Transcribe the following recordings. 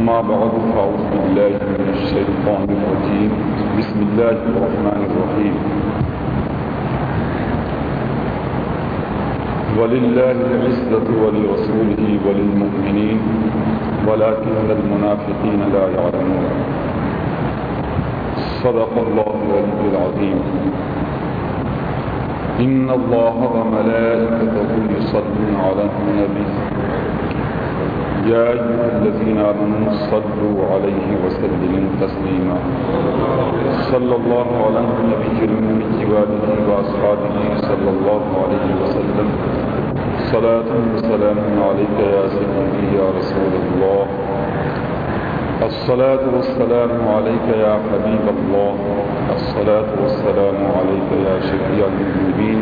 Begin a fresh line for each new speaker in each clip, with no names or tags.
أما بعد، فأعوذ بالله من الشيطان الرجيم. بسم الله الرحمن الرحيم. ولله العزة ولرسوله وللمؤمنين، ولكن المنافقين لا يعلمون. صدق الله العلي العظيم. إن الله وملائكته يصلون على النبي. يا أيها الذين آمنوا صلوا عليه وسلموا تسليما. صلى الله على النبي الأمي وآله وأصحابه صلى الله عليه وسلم. صلاة وسلام عليك يا سيدي يا رسول الله. الصلاة والسلام عليك يا حبيب الله. الصلاة والسلام عليك يا شفيع المذنبين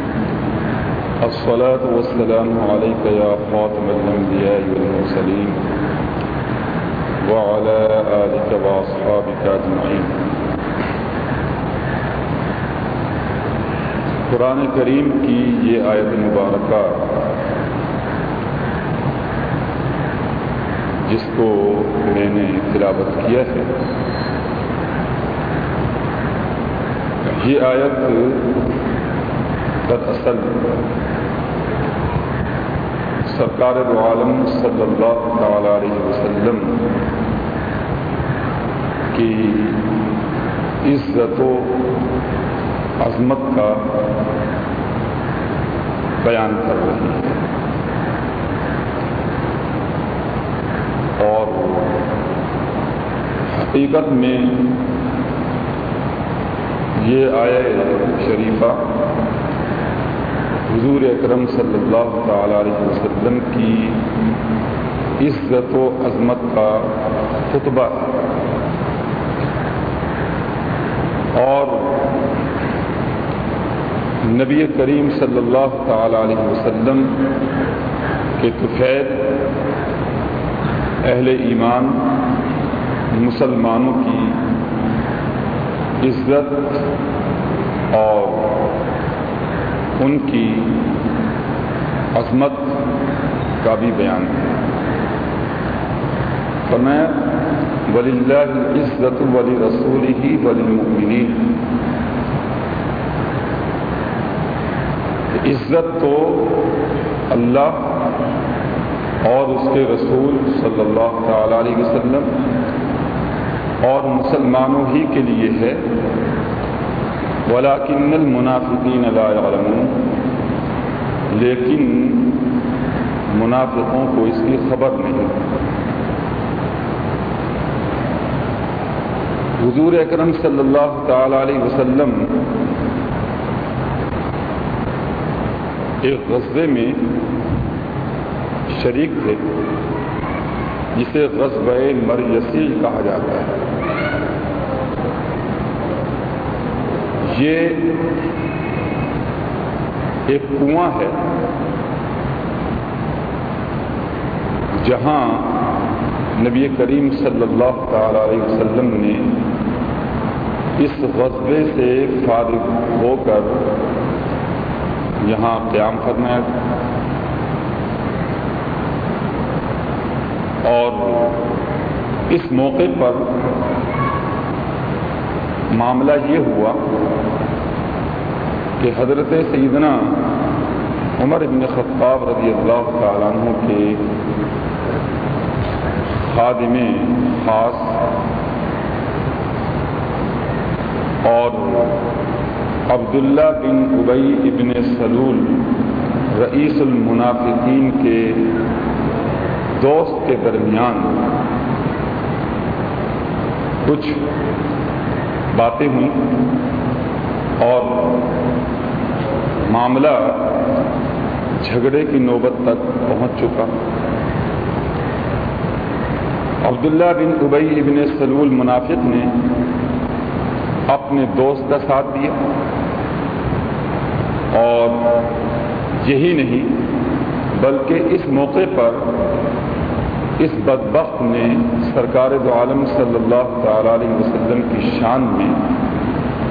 الصلاة والسلام عليك يا خاتم الأنبياء والمرسلين وعلى آلك وأصحابك أجمعين. قرآن کریم کی یہ آیت مبارکہ جس کو میں نے تلاوت کیا ہے، یہ آیت دراصل سرکار دو عالم صلی اللہ تعالی علیہ وسلم کی عزت و عظمت کا بیان کر رہی ہے۔ اور حقیقت میں یہ آئے شریفہ حضور اکرم صلی اللہ تعالی علیہ وسلم کی عزت و عظمت کا خطبہ اور نبی کریم صلی اللہ تعالی علیہ وسلم کے طفیل اہل ایمان مسلمانوں کی عزت اور ان کی عظمت کا بھی بیان ہے۔ فرمایا ولی اللہ عزت ولی رسول ہی ولی ممنی عزت تو اللہ اور اس کے رسول صلی اللہ تعالی علیہ وسلم اور مسلمانوں ہی کے لیے ہے۔ ولاکن المنافقین لا يعلمون۔ لیکن منافقوں کو اس کی خبر نہیں۔ حضور اکرم صلی اللہ تعالی علیہ وسلم ایک غزبے میں شریک تھے، جسے غزب مریسی کہا جاتا ہے۔ یہ ایک کنواں ہے جہاں نبی کریم صلی اللہ تعالی علیہ وسلم نے اس غصبے سے فارغ ہو کر یہاں قیام فرمایا اور اس موقع پر معاملہ یہ ہوا کہ حضرت سیدنا عمر بن خطاب رضی اللہ تعالیٰ عنہ کے خادم خاص اور عبداللہ بن ابئی ابن سلول رئیس المنافقین کے دوست کے درمیان کچھ باتیں ہوئیں اور معاملہ جھگڑے کی نوبت تک پہنچ چکا۔ عبداللہ بن ابئی ابن سلول منافق نے اپنے دوست کا ساتھ دیا اور یہی نہیں بلکہ اس موقع پر اس بدبخت نے سرکار دو عالم صلی اللہ تعالی علیہ وسلم کی شان میں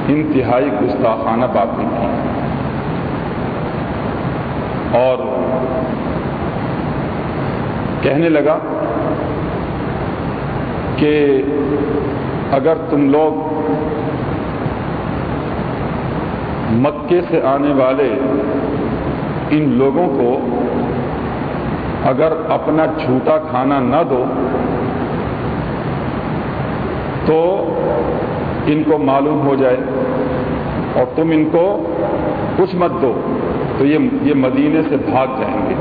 انتہائی گستاخانہ باتیں کی اور کہنے لگا کہ اگر تم لوگ مکے سے آنے والے ان لوگوں کو اگر اپنا جھوٹا کھانا نہ دو، تو ان کو معلوم ہو جائے اور تم ان کو کچھ مت دو، تو یہ یہ مدینے سے بھاگ جائیں گے۔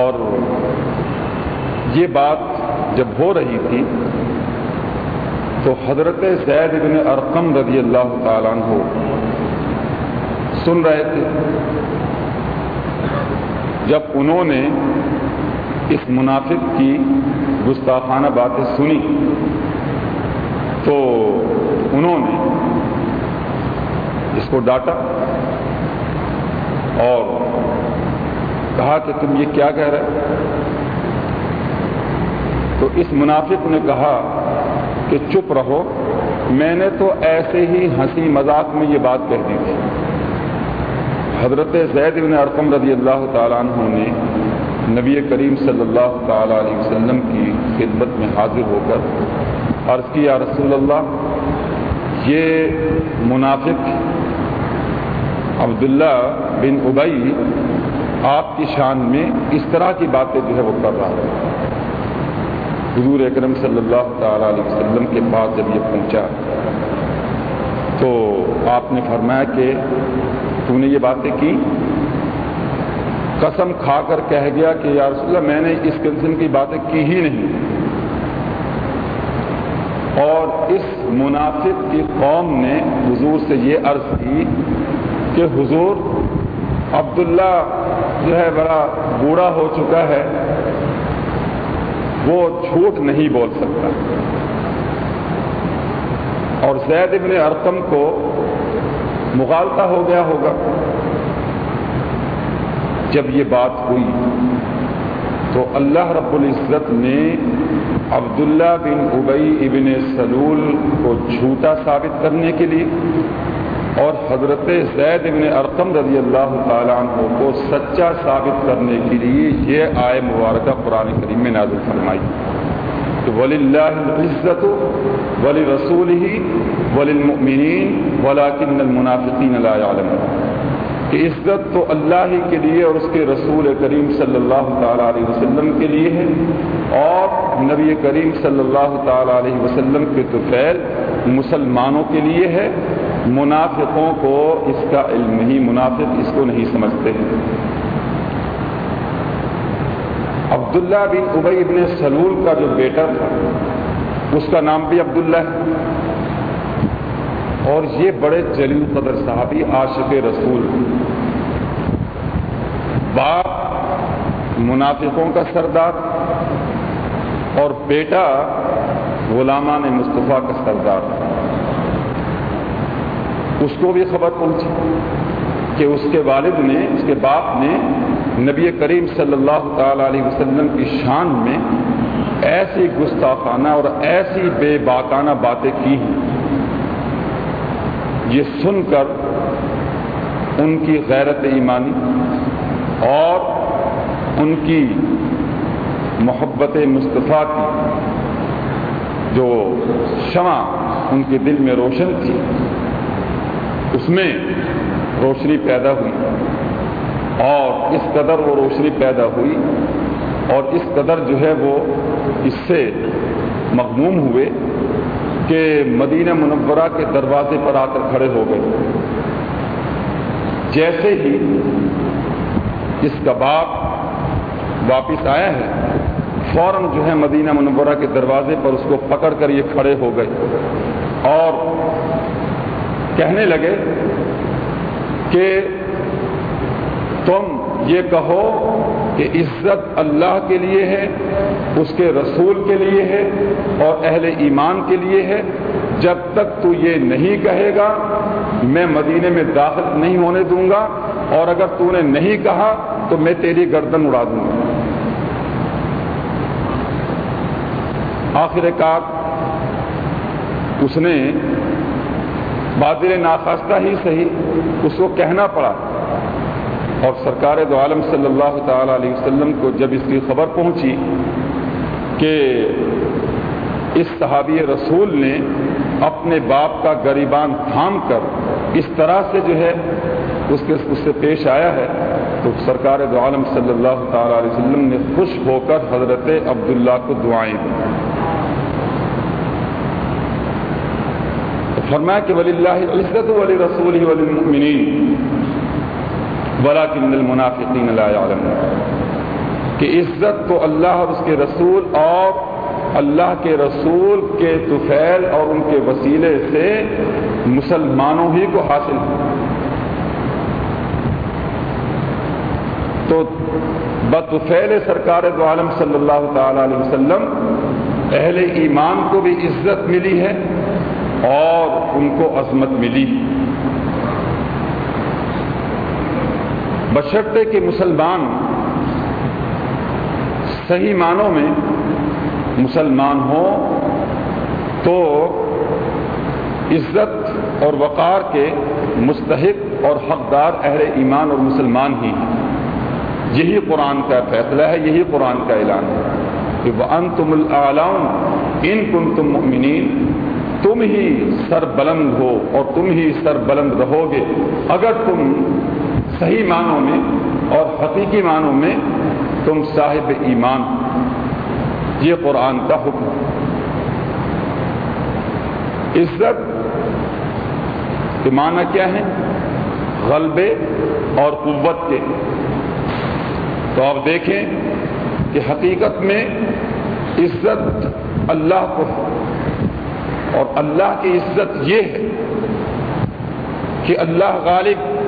اور یہ بات جب ہو رہی تھی، تو حضرت زید بن ارقم رضی اللہ تعالیٰ عنہ سن رہے تھے۔ جب انہوں نے اس منافق کی گستاخانہ باتیں سنی، تو انہوں نے اس کو ڈانٹا اور کہا کہ تم یہ کیا کہہ رہے تو اس منافق نے کہا کہ چپ رہو، میں نے تو ایسے ہی ہنسی مذاق میں یہ بات کہہ دی تھی۔ حضرت زید بن ارقم رضی اللہ تعالیٰ عنہ نے نبی کریم صلی اللہ تعالیٰ علیہ وسلم کی خدمت میں حاضر ہو کر عرض کیا رسول اللہ، یہ منافق عبداللہ بن ابئی آپ کی شان میں اس طرح کی باتیں جو ہے وہ کر رہا ہے. حضور اکرم صلی اللہ تعالیٰ علیہ وسلم کے پاس جب یہ پہنچا تو آپ نے فرمایا کہ تو نے یہ باتیں کی؟ قسم کھا کر کہہ گیا کہ یا رسول اللہ، میں نے اس قسم کی باتیں کی ہی نہیں۔ اور اس منافق کی قوم نے حضور سے یہ عرض کی کہ حضور، عبداللہ جو ہے بڑا بوڑھا ہو چکا ہے، وہ جھوٹ نہیں بول سکتا۔ اور زید ابن ارقم کو مغالطہ ہو گیا ہوگا۔ جب یہ بات ہوئی تو اللہ رب العزت نے عبداللہ بن ابئی ابن سلول کو جھوٹا ثابت کرنے کے لیے اور حضرت زید ابن ارقم رضی اللہ تعالیٰ عنہ کو سچا ثابت کرنے کے لیے یہ آئے مبارکہ قرآن کریم میں نازل فرمائی۔ کہ ولی اللہ عزت ولی رسول ہی ولی المؤمنین ولاکن المنافقین لا کہ عزت تو اللہ ہی کے لیے اور اس کے رسول کریم صلی اللہ تعالیٰ علیہ وسلم کے لیے ہے اور نبی کریم صلی اللہ تعالیٰ علیہ وسلم کے توفیل مسلمانوں کے لیے ہے۔ منافقوں کو اس کا علم نہیں، منافق اس کو نہیں سمجھتے۔ ہیں عبداللہ بن ابئی ابن سلول کا جو بیٹا تھا، اس کا نام بھی عبداللہ ہے۔ اور یہ بڑے جلیل قدر صحابی، عاشق رسول۔ باپ منافقوں کا سردار اور بیٹا غلامان مصطفیٰ کا سردار۔ اس کو بھی خبر پہنچی کہ اس کے والد نے، اس کے باپ نے نبی کریم صلی اللہ تعالی علیہ وسلم کی شان میں ایسی گستاخانہ اور ایسی بے باکانہ باتیں کی ہیں۔ یہ سن کر ان کی غیرت ایمانی اور ان کی محبت مصطفیٰ کی جو شمع ان کے دل میں روشن تھی، اس میں روشنی پیدا ہوئی۔ اور اس قدر وہ روشنی پیدا ہوئی اور اس قدر جو ہے وہ اس سے مغموم ہوئے کہ مدینہ منورہ کے دروازے پر آ کر کھڑے ہو گئے۔ جیسے ہی اس کا باپ واپس آیا ہے، فوراً جو ہے مدینہ منورہ کے دروازے پر اس کو پکڑ کر یہ کھڑے ہو گئے اور کہنے لگے کہ تم یہ کہو کہ عزت اللہ کے لیے ہے، اس کے رسول کے لیے ہے اور اہل ایمان کے لیے ہے۔ جب تک تو یہ نہیں کہے گا، میں مدینے میں داخل نہیں ہونے دوں گا۔ اور اگر تو نے نہیں کہا، تو میں تیری گردن اڑا دوں گا۔ آخر کار اس نے بادل ناخواستہ ہی صحیح اس کو کہنا پڑا۔ اور سرکار دو عالم صلی اللہ تعالی علیہ وسلم کو جب اس کی خبر پہنچی کہ اس صحابی رسول نے اپنے باپ کا گریبان تھام کر اس طرح سے جو ہے اس کے اس سے پیش آیا ہے، تو سرکار دو عالم صلی اللہ تعالی علیہ وسلم نے خوش ہو کر حضرت عبداللہ کو دعائیں دی۔ فرمایا کہ ولی اللہ عزت ولی رسول ولی المؤمنین ولیکن المنافقین لا يعلمون کہ عزت تو اللہ اور اس کے رسول اور اللہ کے رسول کے طفیل اور ان کے وسیلے سے مسلمانوں ہی کو حاصل۔ ہے تو بطفیل سرکار دو عالم صلی اللہ تعالی علیہ وسلم، اہل ایمان کو بھی عزت ملی ہے اور ان کو عظمت ملی۔ بشرطے کے مسلمان صحیح معنوں میں مسلمان ہوں تو عزت اور وقار کے مستحق اور حقدار اہل ایمان اور مسلمان ہی ہیں۔ یہی قرآن کا فیصلہ ہے، یہی قرآن کا اعلان ہے۔ کہ وہ ان تم ان کن تم مؤمنین، تم ہی سر بلند ہو اور تم ہی سر بلند رہو گے۔ اگر تم صحیح معنوں میں اور حقیقی معنوں میں تم صاحب ایمان یہ قرآن کا حکم عزت کے معنی کیا ہے؟ غلبے اور قوت کے۔ تو آپ دیکھیں کہ حقیقت میں عزت اللہ کو اور اللہ کی عزت یہ ہے کہ اللہ غالب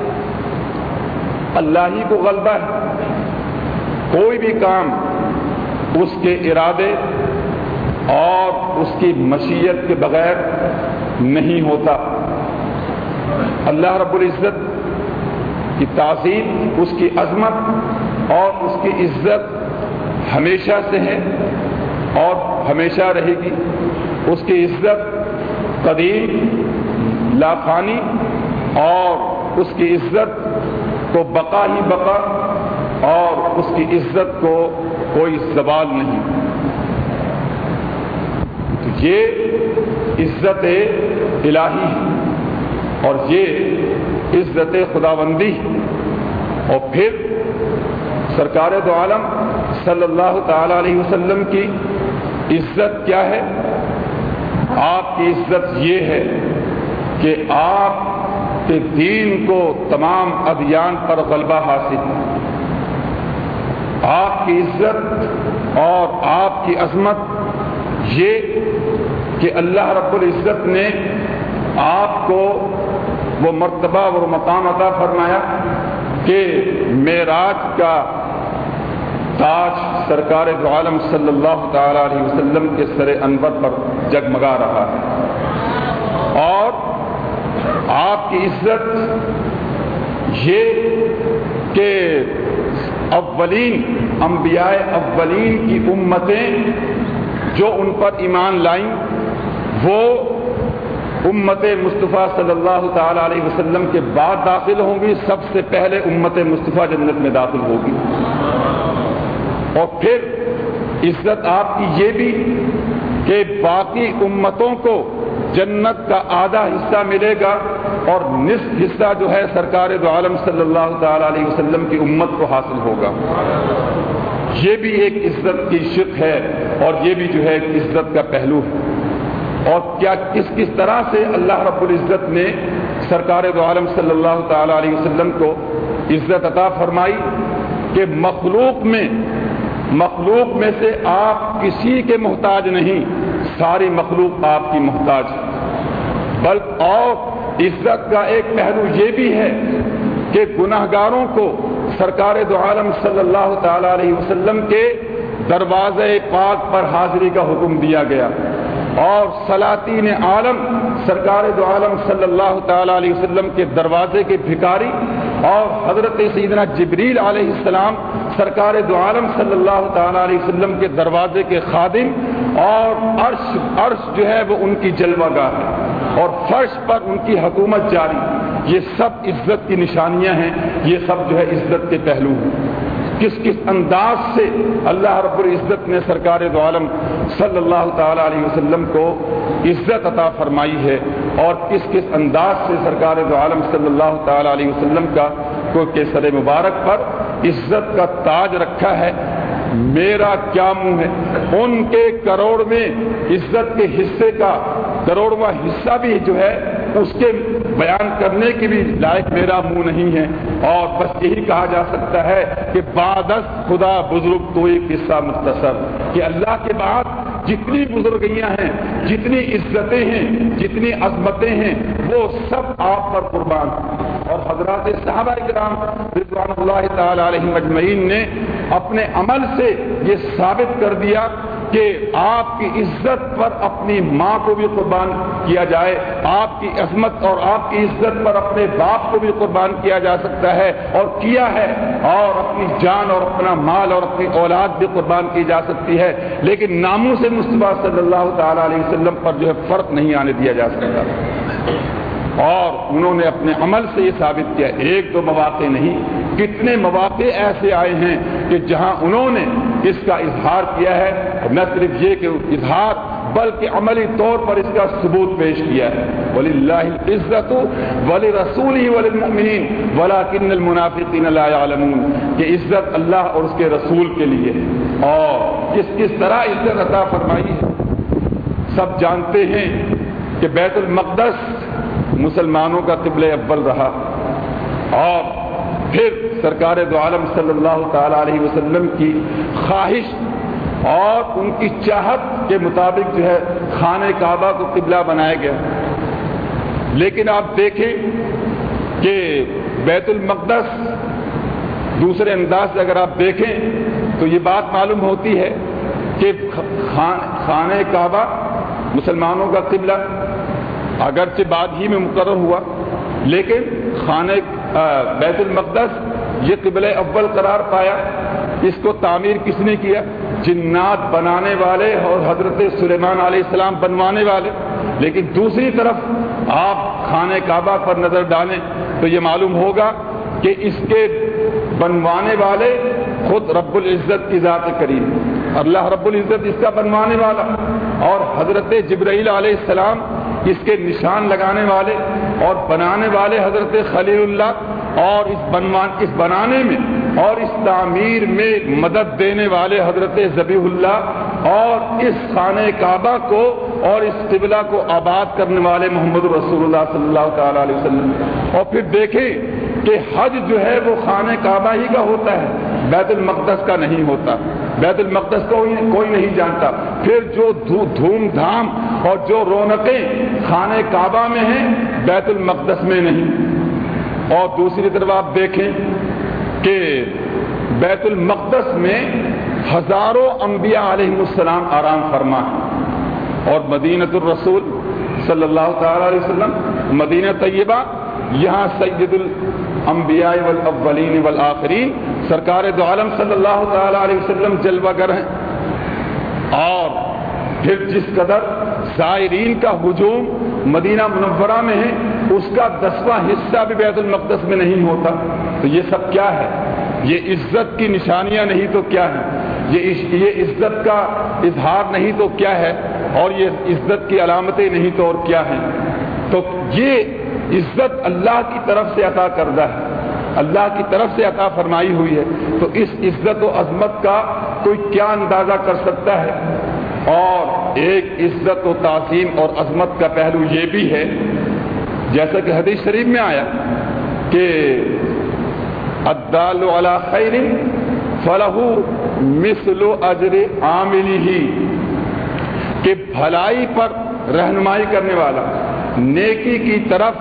اللہ ہی کو غلبہ ہے۔ کوئی بھی کام اس کے ارادے اور اس کی مشیت کے بغیر نہیں ہوتا۔ اللہ رب العزت کی تعظیم، اس کی عظمت اور اس کی عزت ہمیشہ سے ہے اور ہمیشہ رہے گی۔ اس کی عزت قدیم لافانی اور اس کی عزت کو بقا ہی بقا اور اس کی عزت کو کوئی سوال نہیں۔ تو یہ عزت الہی اور یہ عزت خدا بندی اور پھر سرکار دو عالم صلی اللہ تعالی علیہ وسلم کی عزت کیا ہے؟ آپ کی عزت یہ ہے کہ آپ کے دین کو تمام ادیان پر غلبہ حاصل آپ کی عزت اور آپ کی عظمت یہ کہ اللہ رب العزت نے آپ کو وہ مرتبہ اور مقام عطا فرمایا کہ معراج کا تاج سرکار دو عالم صلی اللہ تعالی علیہ وسلم کے سر انور پر جگمگا رہا ہے۔ اور آپ کی عزت یہ کہ اولین، انبیاء اولین کی امتیں جو ان پر ایمان لائیں، وہ امت مصطفیٰ صلی اللہ تعالی علیہ وسلم کے بعد داخل ہوں گی، سب سے پہلے امت مصطفیٰ جنت میں داخل ہوگی۔ اور پھر عزت آپ کی یہ بھی کہ باقی امتوں کو جنت کا آدھا حصہ ملے گا اور نصف حصہ جو ہے سرکار دو عالم صلی اللہ تعالی علیہ وسلم کی امت کو حاصل ہوگا۔ یہ بھی ایک عزت کی شک ہے اور یہ بھی جو ہے ایک عزت کا پہلو ہے۔ اور کیا کس کس طرح سے اللہ رب العزت نے سرکار دو عالم صلی اللہ تعالی علیہ وسلم کو عزت عطا فرمائی کہ مخلوق میں مخلوق میں سے آپ کسی کے محتاج نہیں، ساری مخلوق آپ کی محتاج ہے۔ بلکہ اور عزت کا ایک پہلو یہ بھی ہے کہ گناہ گاروں کو سرکار دو عالم صلی اللہ تعالی علیہ وسلم کے دروازے پاک پر حاضری کا حکم دیا گیا۔ اور سلاطین عالم، سرکار دو عالم صلی اللہ تعالی علیہ وسلم کے دروازے کے بھکاری اور حضرت سیدنا جبریل علیہ السلام، سرکار دو عالم صلی اللہ تعالی علیہ وسلم کے دروازے کے خادم اور عرش عرش جو ہے وہ ان کی جلوہ گاہ ہے۔ اور فرش پر ان کی حکومت جاری۔ یہ سب عزت کی نشانیاں ہیں، یہ سب جو ہے عزت کے پہلو ہیں۔ کس کس انداز سے اللہ رب العزت نے سرکار دو عالم صلی اللہ تعالی علیہ وسلم کو عزت عطا فرمائی ہے اور کس کس انداز سے سرکار دو عالم صلی اللہ تعالی علیہ وسلم کا کو کے سر مبارک پر عزت کا تاج رکھا ہے؟ میرا کیا منہ ہے؟ ان کے کروڑ میں عزت کے حصے کا کروڑواں حصہ بھی جو ہے اس کے بیان کرنے کی بھی لائق میرا منہ نہیں ہے۔ اور بس یہی کہا جا سکتا ہے کہ بادس خدا بزرگ تو ایک قصہ مختصر کہ اللہ کے بعد جتنی بزرگیاں ہیں، جتنی عزتیں ہیں، جتنی عظمتیں ہیں، وہ سب آپ پر قربان۔ اور حضرات صحابہ کرام رضوان اللہ تعالی علیہ مجمعین نے اپنے عمل سے یہ ثابت کر دیا کہ آپ کی عزت پر اپنی ماں کو بھی قربان کیا جائے، آپ کی عظمت اور آپ کی عزت پر اپنے باپ کو بھی قربان کیا جا سکتا ہے اور کیا ہے، اور اپنی جان اور اپنا مال اور اپنی اولاد بھی قربان کی جا سکتی ہے۔ لیکن ناموں سے مصطفیٰ صلی اللہ تعالی علیہ وسلم پر جو ہے فرق نہیں آنے دیا جا سکتا۔ اور انہوں نے اپنے عمل سے یہ ثابت کیا، ایک دو مواقع نہیں، کتنے مواقع ایسے آئے ہیں کہ جہاں انہوں نے اس کا اظہار کیا ہے۔ نہ صرف یہ کہ اظہار، بلکہ عملی طور پر اس کا ثبوت پیش کیا ہے۔ ولی اللہ عزت ولی رسول ہی ولی ولا کن المنافقین کہ عزت اللہ اور اس کے رسول کے لیے اور کس کس طرح عزت عطا فرمائی ہے؟ سب جانتے ہیں کہ بیت المقدس مسلمانوں کا قبل اول رہا۔ اور پھر سرکار دو عالم صلی اللہ تعالی علیہ وسلم کی خواہش اور ان کی چاہت کے مطابق جو ہے خانہ کعبہ کو قبلہ بنایا گیا۔ لیکن آپ دیکھیں کہ بیت المقدس دوسرے انداز سے اگر آپ دیکھیں تو یہ بات معلوم ہوتی ہے کہ خانہ کعبہ مسلمانوں کا قبلہ اگرچہ بعد ہی میں مقرر ہوا، لیکن خانہ بیت المقدس یہ قبل اول قرار پایا۔ اس کو تعمیر کس نے کیا؟ جنات بنانے والے اور حضرت سلیمان علیہ السلام بنوانے والے۔ لیکن دوسری طرف آپ خانہ کعبہ پر نظر ڈالیں تو یہ معلوم ہوگا کہ اس کے بنوانے والے خود رب العزت کی ذات کریم اللہ رب العزت اس کا بنوانے والا اور حضرت جبرائیل علیہ السلام اس کے نشان لگانے والے اور بنانے والے حضرت خلیل اللہ اور اس بنوان اس بنانے میں اور اس تعمیر میں مدد دینے والے حضرت ذبی اللہ اور اس خانہ کعبہ کو اور اس قبلہ کو آباد کرنے والے محمد رسول اللہ صلی اللہ تعالی علیہ وسلم اور پھر دیکھیں کہ حج جو ہے وہ خانہ کعبہ ہی کا ہوتا ہے، بیت المقدس کا نہیں ہوتا۔ بیت المقدس کو کوئی نہیں جانتا۔ پھر جو دھوم دھام اور جو رونقیں خانہ کعبہ میں ہیں، بیت المقدس میں نہیں۔ اور دوسری طرف آپ دیکھیں کہ بیت المقدس میں ہزاروں انبیاء علیہ السلام آرام فرما ہے اور مدینت الرسول صلی اللہ تعالی علیہ وسلم، مدینہ طیبہ، یہاں سید الانبیاء والاولین والآخرین، سرکار دو عالم صلی اللہ تعالی علیہ وسلم جلوہ گر ہیں۔ اور پھر جس قدر زائرین کا ہجوم مدینہ منورہ میں ہے، اس کا دسواں حصہ بھی بیت المقدس میں نہیں ہوتا۔ تو یہ سب کیا ہے؟ یہ عزت کی نشانیاں نہیں تو کیا ہے یہ یہ عزت کا اظہار نہیں تو کیا ہے؟ اور یہ عزت کی علامتیں نہیں تو اور کیا ہیں؟ تو یہ عزت اللہ کی طرف سے عطا کردہ ہے۔ اللہ کی طرف سے عطا فرمائی ہوئی ہے۔ تو اس عزت و عظمت کا کوئی کیا اندازہ کر سکتا ہے؟ اور ایک عزت و تعظیم اور عظمت کا پہلو یہ بھی ہے۔ جیسا کہ حدیث شریف میں آیا کہ ادال خیر فلاح مثل اجر عاملی ہی کہ بھلائی پر رہنمائی کرنے والا، نیکی کی طرف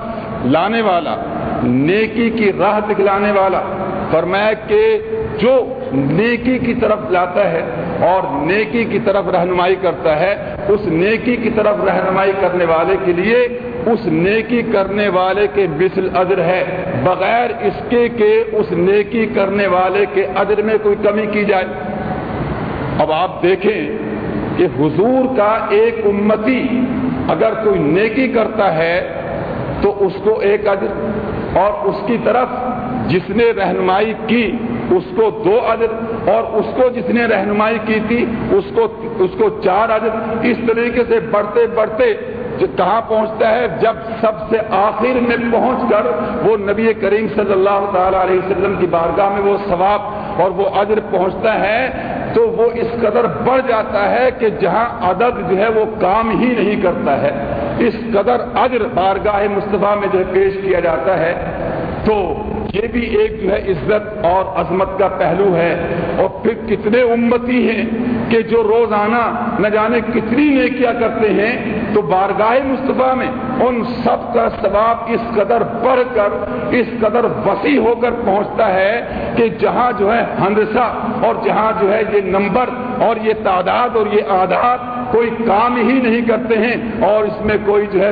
لانے والا، نیکی کی راہ دکھلانے والا، فرمایا کہ جو نیکی کی طرف لاتا ہے اور نیکی کی طرف رہنمائی کرتا ہے، اس نیکی کی طرف رہنمائی کرنے والے کے لیے اس نیکی کرنے والے کے مثل ادر ہے۔ بغیر اس کے کہ اس نیکی کرنے والے کے ادر میں کوئی کمی کی جائے۔ اب آپ دیکھیں کہ حضور کا ایک امتی اگر کوئی نیکی کرتا ہے تو اس کو ایک ادر۔ اور اس کی طرف جس نے رہنمائی کی، اس کو دو اجر اور اس کو جس نے رہنمائی کی تھی، اس کو اس کو چار اجر اس طریقے سے بڑھتے بڑھتے کہاں پہنچتا ہے، جب سب سے آخر میں پہنچ کر وہ نبی کریم صلی اللہ تعالی علیہ وسلم کی بارگاہ میں وہ ثواب اور وہ اجر پہنچتا ہے تو وہ اس قدر بڑھ جاتا ہے کہ جہاں عدد جو ہے وہ کام ہی نہیں کرتا ہے۔ اس قدر اجر بارگاہ مصطفیٰ میں جو ہے پیش کیا جاتا ہے تو یہ بھی ایک جو ہے عزت اور عظمت کا پہلو ہے اور پھر کتنے امتی ہیں کہ جو روزانہ نہ جانے کتنی نیکیاں کرتے ہیں، تو بارگاہ مصطفیٰ میں ان سب کا ثواب اس قدر بڑھ کر، اس قدر وسیع ہو کر پہنچتا ہے کہ جہاں جو ہے ہندسہ اور جہاں جو ہے یہ نمبر اور یہ تعداد اور یہ آداد کوئی کام ہی نہیں کرتے ہیں اور اس میں کوئی جو ہے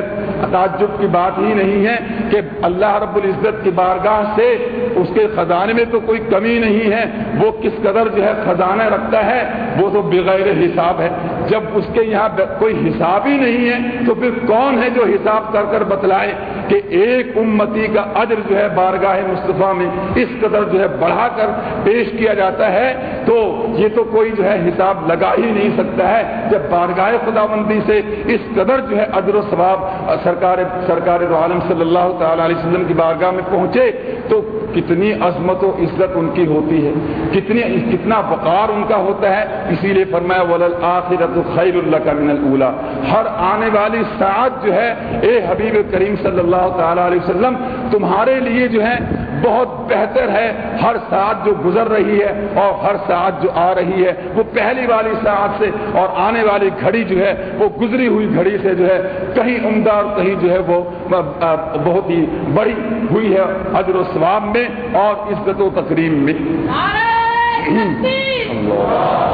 تعجب کی بات ہی نہیں ہے کہ اللہ رب العزت کی بارگاہ سے اس کے خزانے میں تو کوئی کمی نہیں ہے، وہ کس قدر جو ہے خزانہ رکھتا ہے، وہ تو بغیر حساب ہے۔ جب اس کے یہاں کوئی حساب ہی نہیں ہے تو پھر کون ہے جو حساب کر کر بتلائے؟ کہ ایک امتی کا عجر جو ہے بارگاہ مصطفیٰ میں اس قدر جو ہے بڑھا کر پیش کیا جاتا ہے، تو یہ تو کوئی جو ہے حساب لگا ہی نہیں سکتا ہے۔ جب بارگاہ خدا بندی سے اس قدر جو ہے ادر و ثواب سرکار سرکار عالم صلی اللہ تعالی علیہ وسلم کی بارگاہ میں پہنچے تو کتنی عظمت و عزت ان کی ہوتی ہے، کتنی کتنا وقار ان کا ہوتا ہے۔ اسی لیے فرمایا ولل آخرت خیر اللہ کا من الا ہر آنے والی ساتھ جو ہے، اے حبیب کریم صلی اللہ تعالی علیہ وسلم، تمہارے لیے جو ہے بہت بہتر ہے ہر ساتھ جو گزر رہی ہے اور ہر ساتھ جو آ رہی ہے وہ پہلی والی ساتھ سے اور آنے والی گھڑی جو ہے وہ گزری ہوئی گھڑی سے جو ہے کہیں عمدہ اور کہیں جو ہے وہ بہت ہی بڑی ہوئی ہے حضر و ثواب میں اور عزت و تقریم میں۔ اللہ